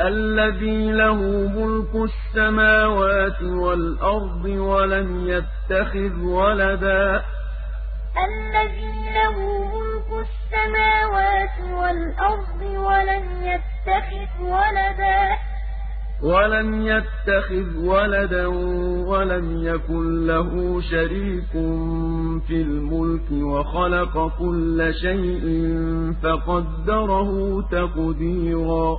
الذي له ملك السماوات والأرض ولم يتخذ ولدا. الذي له ملك السماوات والأرض ولم يتخذ ولدا. ولم يتخذ ولدا ولم يكن له شريك في الملك وخلق كل شيء فقدره تقديرا.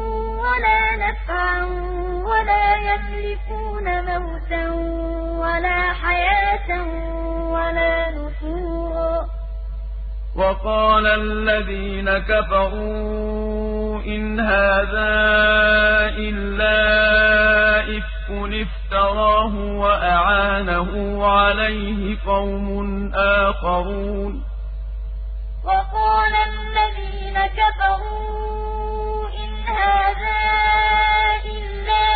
ولا نفعا ولا يملكون موتا ولا حياة ولا نشورا وقال الذين كفروا إن هذا إلا إفك افتراه وأعانه عليه قوم آخرون. وقال الذين كفروا هذا إلا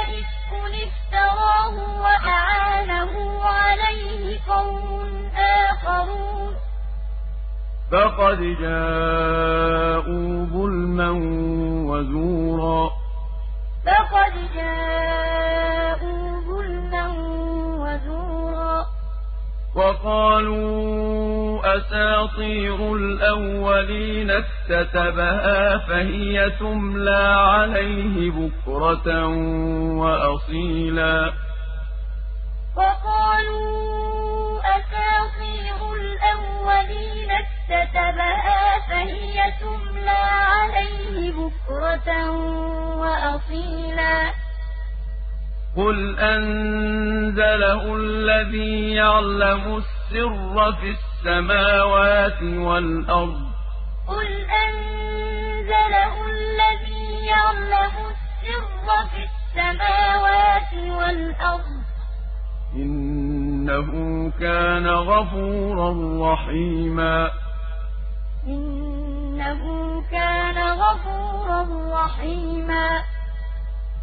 إفك افتراه وأعانه عليه قوم آخرون. فقد جاءوا ظلما وزورا. وقالوا أساطير الأولين اكتتبها فهي تملى عليه بكرة وأصيلا. وقالوا أساطير الأولين اكتتبها قل أنزله الذي يعلم السر في السماوات والأرض قل أنزله الذي يعلم السر في السماوات والأرض إنه كان غفورا رحيما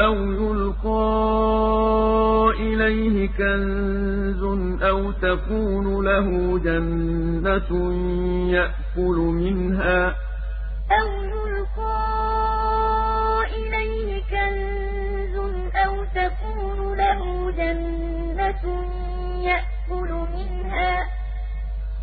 أو يلقى إليه كنز أو تكون له جنة يأكل منها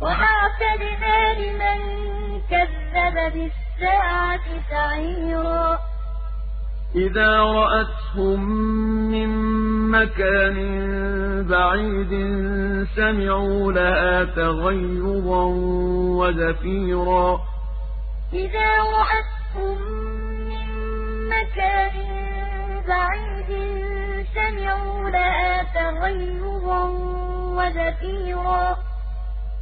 وأعتدنا لمن كذب بالساعة سعيرا. إذا رأتهم من مكان بعيد سمعوا لها تغيظا وزفيرا. إذا رأتهم من مكان بعيد سمعوا لها تغيظا وزفيرا.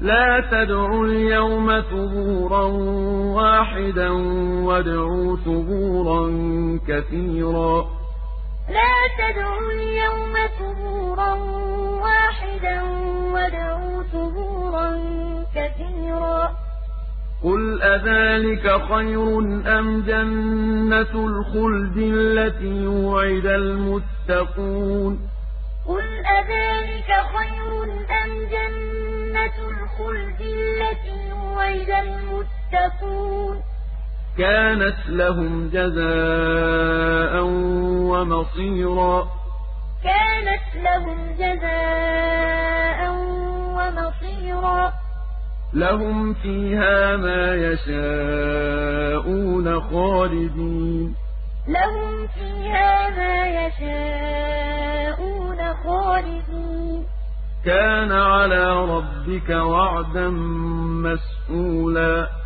لَا تَدْعُوا الْيَوْمَ ثُبُورًا وَاحِدًا وَادْعُوا ثُبُورًا كَثِيرًا. لَا تَدْعُوا الْيَوْمَ ثُبُورًا وَاحِدًا وَادْعُوا ثُبُورًا كَثِيرًا. قُلْ أَذَٰلِكَ خَيْرٌ أَمْ جَنَّةُ الْخُلْدِ الَّتِي وُعِدَ الْمُتَّقُونَ؟ قُلْ أَذَٰلِكَ كَانَتْ لَهُمْ جَزَاءً وَمَصِيرًا. كَانَتْ لَهُمْ جَزَاءً وَمَصِيرًا. لَهُمْ فِيهَا مَا يَشَاءُونَ خَالِدِينَ. لَهُمْ فِيهَا مَا يَشَاءُونَ خَالِدِينَ. كَانَ عَلَىٰ رَبِّكَ وَعْدًا مَّسْئُولًا رَبِّكَ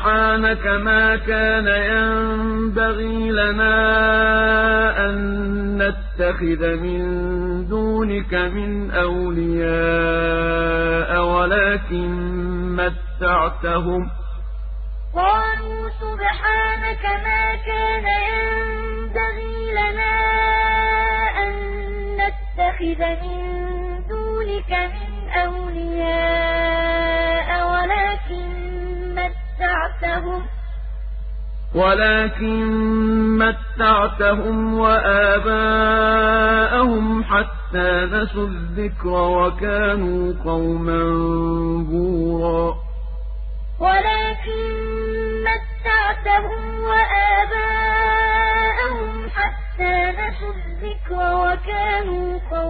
سُبْحَانَكَ مَا كَانَ يَنبَغِي لَنَا أَن نَّتَّخِذَ مِن دُونِكَ مِنْ أَوْلِيَاءَ وَلَٰكِن مَّتَّعْتَهُمْ. قَالُوا سُبْحَانَكَ مَا كَانَ يَنبَغِي لَنَا أَن نَّتَّخِذَ مِن دُونِكَ مِنْ وَلَٰكِن مَّتَّعْتَهُمْ وَآبَاءَهُمْ حَتَّىٰ نَسُوا الذِّكْرَ وَكَانُوا قَوْمًا بُورًا. وَلَٰكِن مَّتَّعْتَهُمْ وَآبَاءَهُمْ حَتَّىٰ نَسُوا الذِّكْرَ وَكَانُوا قَوْمًا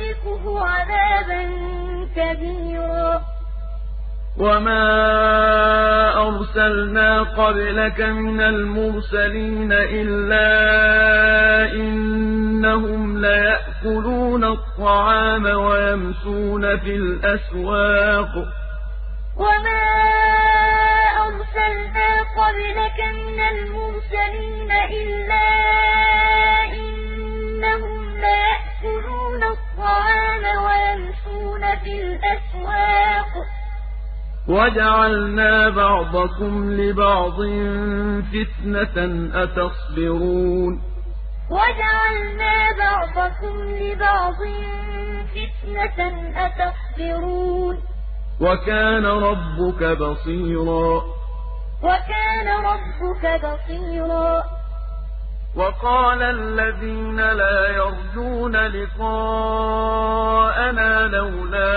نذقه عذابا كبيرا. وما أرسلنا قبلك من المرسلين إلا إنهم ليأكلون الطعام ويمشون في الأسواق. وما أرسلنا قبلك من المرسلين إلا وجعلنا بعضكم لبعض فتنة أتصبرون وجعلنا بعضكم لبعض فتنة أتصبرون وكان ربك بصيرا وكان ربك بصيرا وقال الذين لا يرجون لقاءنا لولا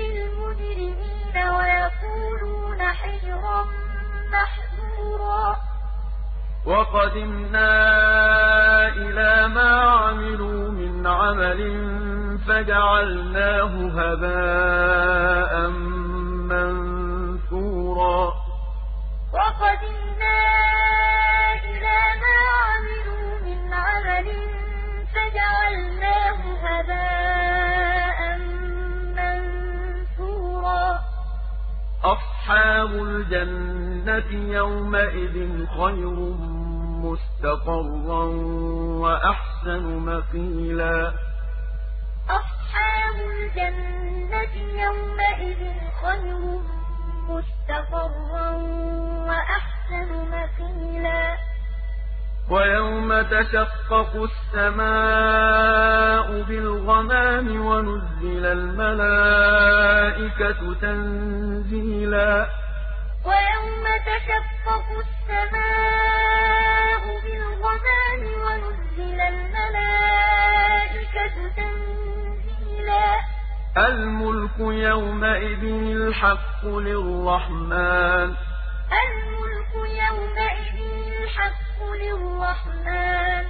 للمجرمين ويقولون حجرا محجورا. وقدمنا إلى ما عملوا من عمل فجعلناه هباء منثورا. أصحاب الجنة يومئذ خير مستقرا وأحسن مقيلا أصحاب الجنة يومئذ خير مستقرا وأحسن مقيلا ويوم تشقق السماء بالغمام ونزل الملائكة تنزيلا. ويوم تشقق السماء بالغمام ونزل الملائكة تنزيلا. الملك يومئذ الحق للرحمن. الحق للرحمن.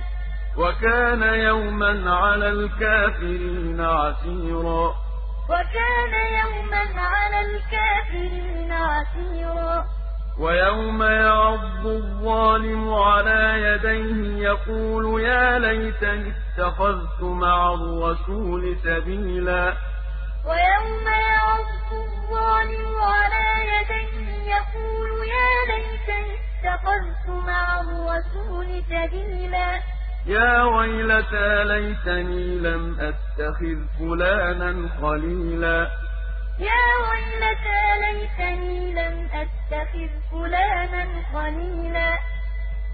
وكان يوما على الكافرين عسيرا. وكان يوما على الكافرين عسيرا. ويوم يعض الظالم على يديه يقول يا ليتني اتخذت مع الرسول سبيلا. ويوم يعض الظالم على يديه يقول اتخذت مع الرسول سبيلا يا ويلتى ليتني لم أتخذ فلانا خليلا. يا ويلتى ليتني لم أتخذ فلانا خليلا.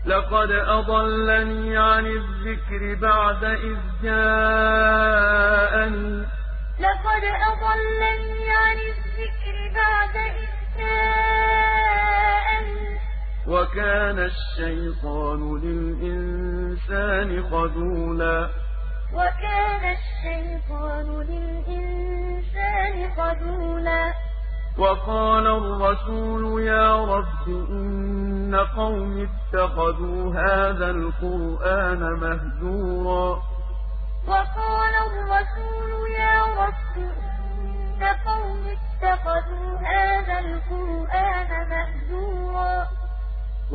لقد أضلني عن الذكر بعد إذ جاءني. لقد أضلني عن الذكر بعد إذ وكان الشيطان للإنسان خذولا. وكان الشيطان للإنسان خذولا. وقال الرسول يا رب إن قوم اتخذوا هذا القرآن مهجورا. وقال الرسول يا رب إن قوم اتخذوا هذا القرآن مهجورا.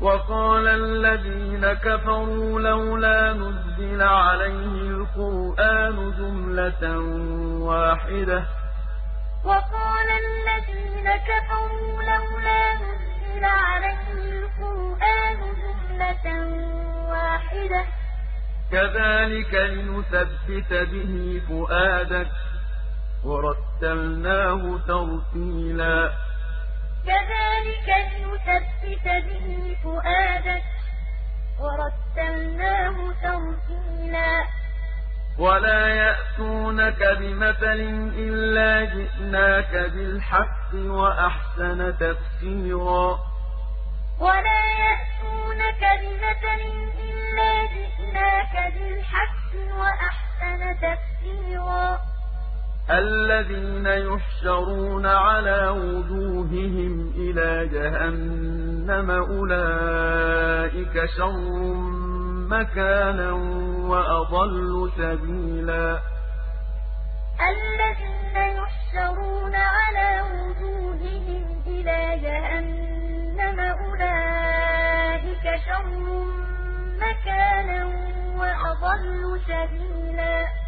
وقال الذين كفروا لولا نزل عليه القرآن جملة واحدة. وقال الذين كفروا لولا نزل عليه القرآن جملة واحدة. كذلك لنثبت به فؤادك. ورتلناه ترتيلا. كذلك لنثبت به فؤادك. ورتلناه ترتيلا. ولا يأتونك بمثل إلا جئناك بالحق وأحسن تفسيرا. ولا يأتونك بمثل إلا جئناك بالحق وأحسن تفسيرا. الذين يحشرون على وجوههم إلى جهنم أولئك شر مكانا وأضل سبيلا. الذين يحشرون على وجوههم إلى جهنم أولئك شر مكانا وأضل سبيلا.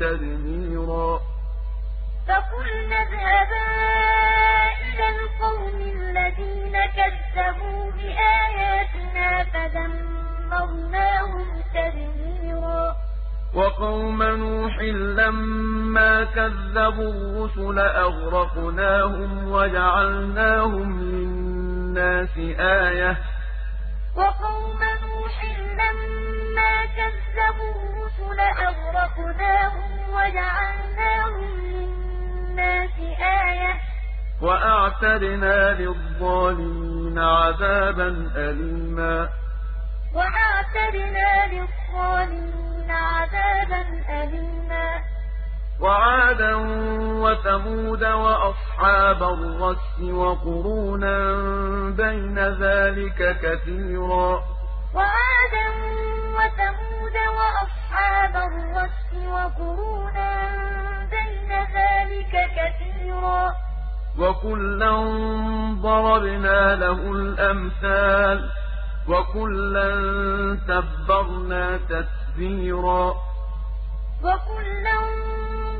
تدميرا فقلنا اذهبا إلى القوم الذين كذبوا بآياتنا فدمرناهم تدميرا وقوم نوح لما كذبوا الرسل أغرقناهم وجعلناهم للناس آية وقوم نوح لما كذبوا الرسل أغرقناهم وجعلناهم للناس آية. وأعتدنا للظالمين عذابا أليما. وأعتدنا للظالمين عذابا أليما. وعادا وثمود وأصحاب الرس وقرونا بين ذلك كثيرا. وعادا وثمود وأصحاب وكلا ضربنا له الأمثال وكلا تبرنا تتبيرا وكلا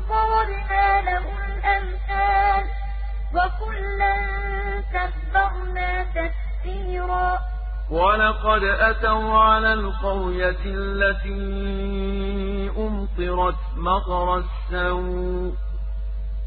ضربنا له الأمثال وكلا تبرنا تتبيرا ولقد أتوا على القرية التي أمطرت مطر السوء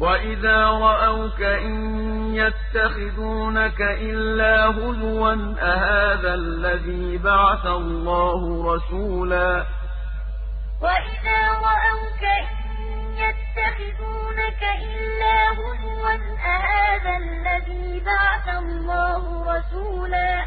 وإذا رأوك إن يتخذونك إلا هزوا أهذا الذي بعث الله رسولا وإذا رأوك إن يتخذونك إلا هزوا هَٰذَا الَّذِي بَعَثَ اللَّهُ رَسُولًا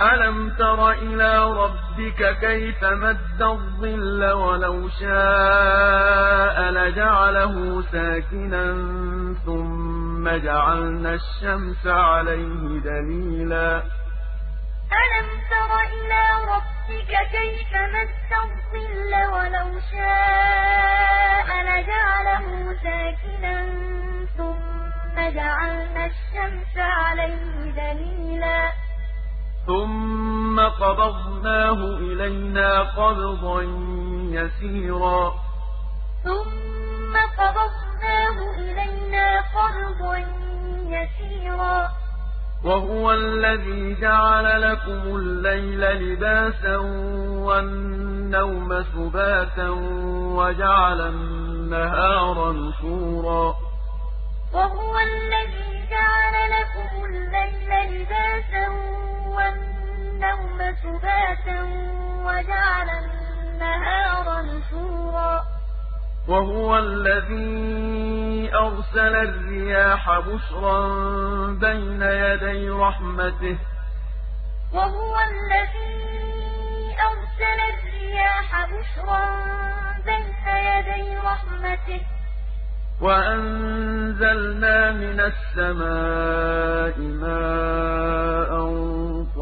أَلَمْ تَرَ إِلَىٰ رَبِّكَ كَيْفَ مَدَّ الظِّلَّ وَلَوْ شَاءَ لَجَعَلَهُ سَاكِنًا ثُمَّ جَعَلْنَا الشَّمْسَ عَلَيْهِ دَلِيلًا أَلَمْ تَرَ إِلَىٰ رَبِّكَ كَيْفَ مَدَّ الظِّلَّ وَلَوْ شَاءَ لَجَعَلَهُ سَاكِنًا ثُمَّ جَعَلْنَا الشَّمْسَ عَلَيْهِ دَلِيلًا ثُمَّ قَبَضْنَاهُ إِلَيْنَا قَبْضًا يَسِيرًا. ثُمَّ قَبَضْنَاهُ إِلَيْنَا قَبْضًا يَسِيرًا. وَهُوَ الَّذِي جَعَلَ لَكُمُ اللَّيْلَ لِبَاسًا وَالنَّوْمَ سُبَاتًا وَجَعَلَ النَّهَارَ نُشُورًا. وَهُوَ الَّذِي جَعَلَ لَكُمُ اللَّيْلَ لِبَاسًا وَالنَّوْمَ سُبَاتًا وَجَعَلَ النَّهَارَ نُشُورًا. وَهُوَ الَّذِي أَرْسَلَ الرِّيَاحَ بُشْرًا بَيْنَ يَدَيْ رَحْمَتِهِ. وَهُوَ الَّذِي أَرْسَلَ الرِّيَاحَ بُشْرًا بَيْنَ يَدَيْ رَحْمَتِهِ. وَأَنزَلْنَا مِنَ السَّمَاءِ مَاءً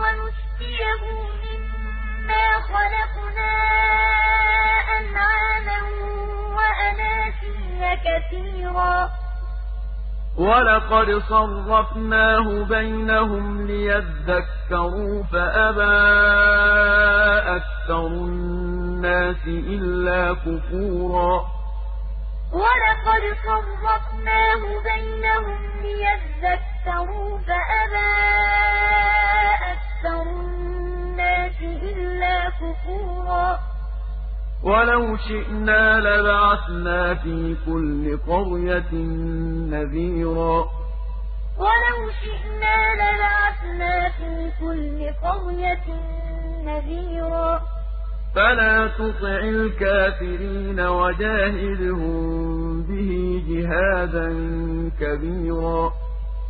وَنُسْقِيَهُ مِمَّا خَلَقْنَا أَنْعَامًا وَأَنَاسِيَّ كَثِيرًا. وَلَقَدْ صَرَّفْنَاهُ بَيْنَهُمْ لِيَذَّكَّرُوا فَأَبَىٰ أَكْثَرُ النَّاسِ إِلَّا كُفُورًا. وَلَقَدْ صَرَّفْنَاهُ بَيْنَهُمْ لِيَذَّكَّرُوا فَأَبَىٰ أَكْثَرُ النَّاسِ إِلَّا كُفُورًا. وَلَوْ شِئْنَا لَبَعَثْنَا فِي كُلِّ قَرْيَةٍ نَّذِيرًا. وَلَوْ شِئْنَا لَبَعَثْنَا فِي كُلِّ قَرْيَةٍ نَّذِيرًا. فَلَا تُطِعِ الْكَافِرِينَ وَجَاهِدْهُم بِهِ جِهَادًا كَبِيرًا.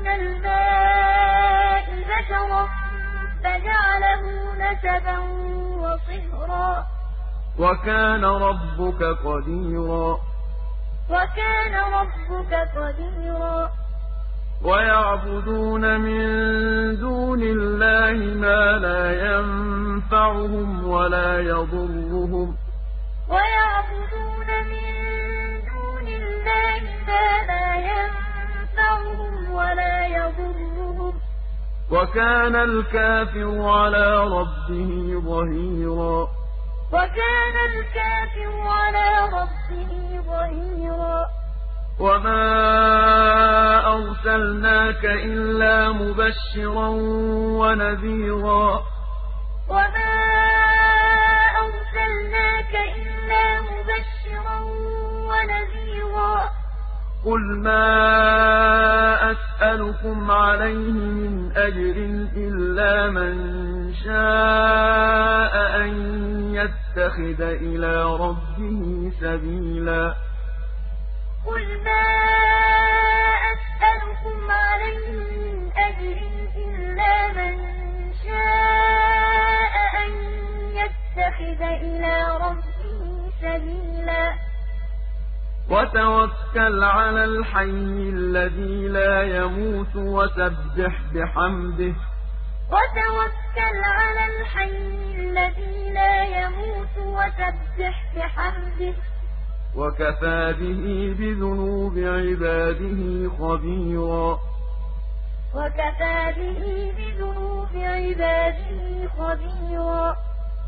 من الماء بشرا فجعله نسبا وصهرا. وكان ربك قديرا. وكان ربك قديرا. ويعبدون من دون الله ما لا ينفعهم ولا يضرهم. ولا يضرهم. وكان الكافر على ربه ظهيرا. وكان الكافر على ربه ظهيرا. وما أرسلناك إلا مبشرا ونذيرا. وما أرسلناك إلا مبشرا ونذيرا. قل ما أسألكم عليه من أجر إلا من شاء أن يتخذ إلى ربه سبيلا. قل ما أسألكم عليه من أجر إلا من شاء أن يتخذ إلى ربه سبيلا. وتوكل على الحي الذي لا يموت وسبح بحمده. وتوكل على الحي الذي لا يموت وسبح بحمده. وكفى به بذنوب عباده خبيرا. وكفى به بذنوب عباده خبيرا.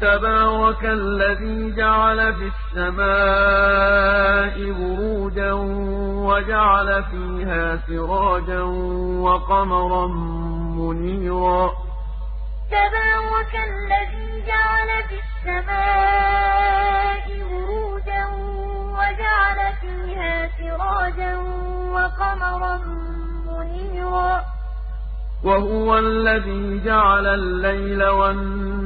تبارك الذي جعل في السماء بروجا وجعل فيها سراجا وقمرا منيرا. تبارك الذي جعل في السماء بروجا وجعل فيها سراجا وقمرا منيرا. وهو الذي جعل الليل والنهار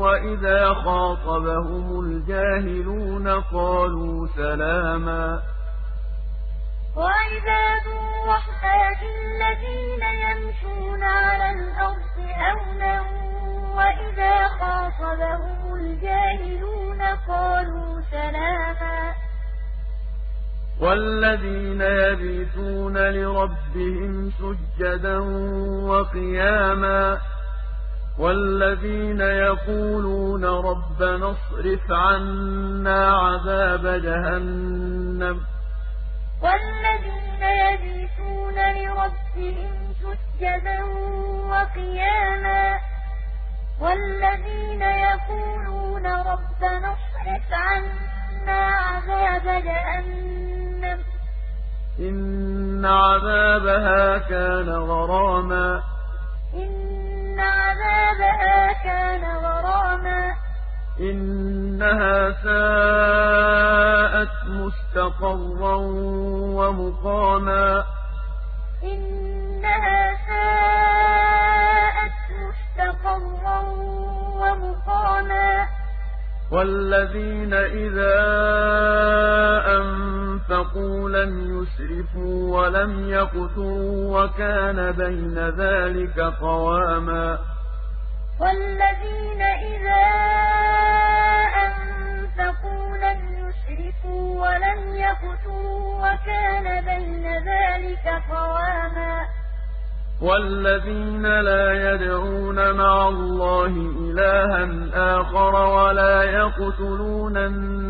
وإذا خاطبهم الجاهلون قالوا سلاما وعباد الرحمن الذين يمشون على الأرض هونا وإذا خاطبهم الجاهلون قالوا سلاما والذين يبيتون لربهم سجدا وقياما والذين يقولون ربنا اصرف عنا عذاب جهنم. والذين يبيتون لربهم سجدا وقياما. والذين يقولون ربنا اصرف عنا عذاب جهنم. إن عذابها كان غراما. عذابها كان غراما. إنها ساءت مستقرا ومقاما. إنها ساءت مستقرا ومقاما. والذين إذا أنفقوا لم يسرفوا ولم يقتروا وكان بين ذلك قواما والذين إذا أنفقوا لم يسرفوا ولم يقتروا وكان بين ذلك قواما والذين لا يدعون مع الله إلها آخر ولا يقتلون النفس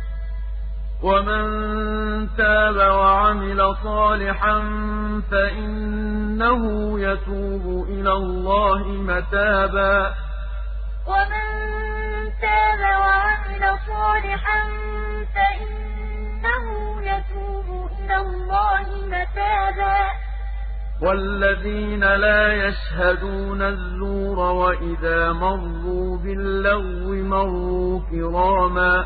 ومن تاب وعمل صالحا فإنه يتوب إلى الله متابا ومن تاب وعمل صالحا فإنه يتوب إلى الله متابا والذين لا يشهدون الزور وإذا مروا باللغو مروا كراما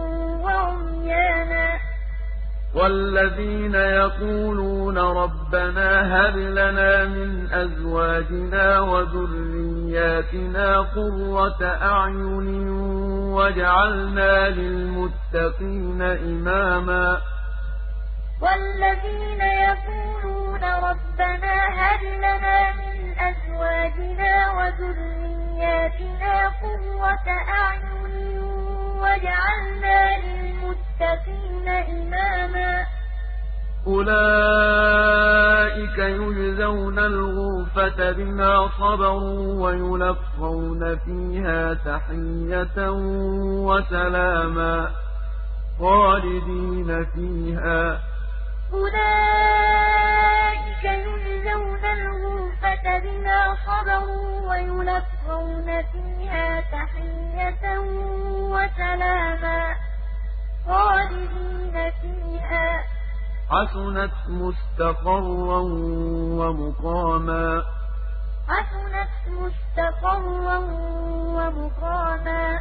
والذين يقولون ربنا هب لنا من أزواجنا وذرياتنا قرة أعين واجعلنا للمتقين إماما. والذين يقولون ربنا هب لنا من أزواجنا وذرياتنا قرة أعين واجعلنا للمتقين إماما. أولئك يجزون الغرفة بما صبروا ويلقون فيها تحية وسلاما خالدين فيها. أولئك يجزون الغرفة بما صبروا ويلقون فيها تحية وسلاما. خالدين فيها. حسنت مستقرا ومقاما. حسنت مستقرا ومقاما.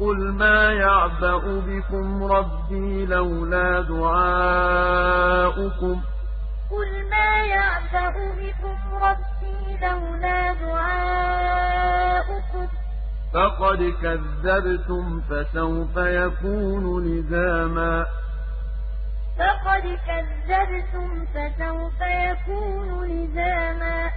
قل ما يعبأ بكم ربي لولا دعاؤكم. قل ما يعبأ بكم ربي لولا دعاؤكم. فقد كذبتم فسوف يكون لزاما فقد كذبتم فسوف يكون لزاما